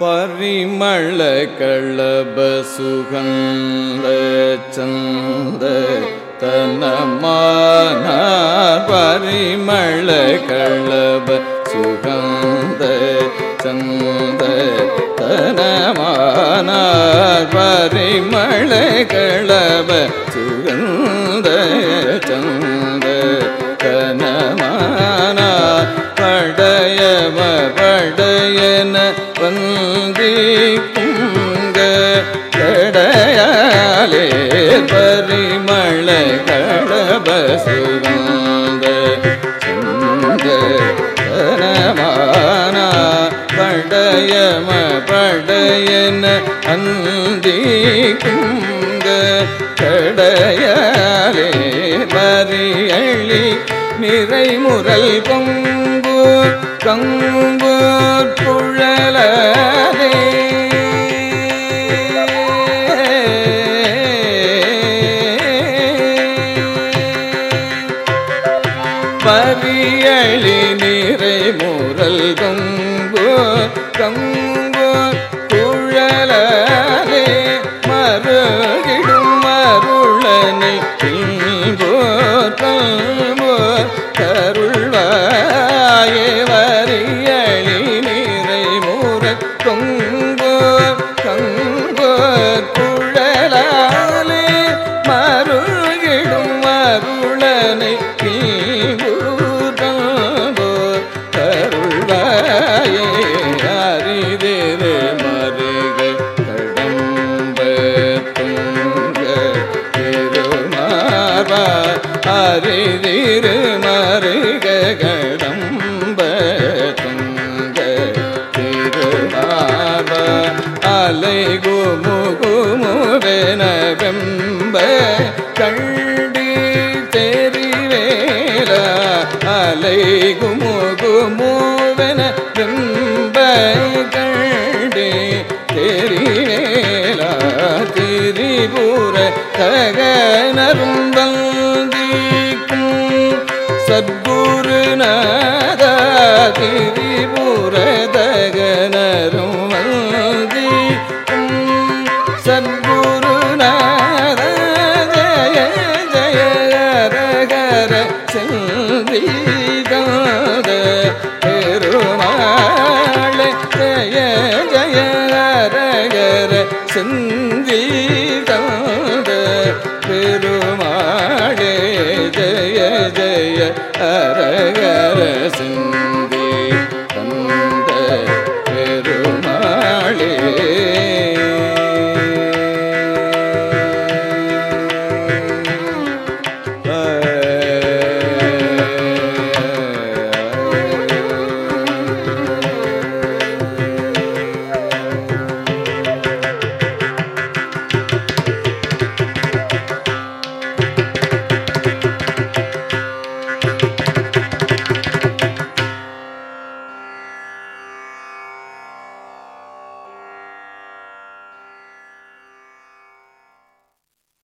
பரிமள களபசுகந்த சந்த தனமான பரிமள களப சுகந்த சந்த தனமான பரிமள களப சுகந்த சந்த தனமான படையவ படையன வந்திக்குங்க கடையாலே பரிமள கடப சுகந்த சுந்த படையம படையன அந்திக்குங்க கடையாலே பரியளி நிறைமுரல் பொங்கு கங்கு நிறைமுரல் கங்கு கங்கு குழலே மருகிடும் மருளனை போற்றல்போ கருள்வாயே வரியளி நீரை மூர கொங்கோ கங்கோ குழலாலே மருகிடும் மருளனை கீழ்பூற்றல்போ அறிதிரு மருக துங்க திருமார்பா அலை குமு குமுவென வெம்ப கண்டி தெரிவேல அலை குமு குமுவென வெம்ப கண்டி தெரிவேல சத்குருநாத திரிபுர தகனரும் சத்குருநாத ஜய ஜய ரகர செந்திகாத பெருமாள ஜய ஜய ரகர செந்திகாத பெருமாளே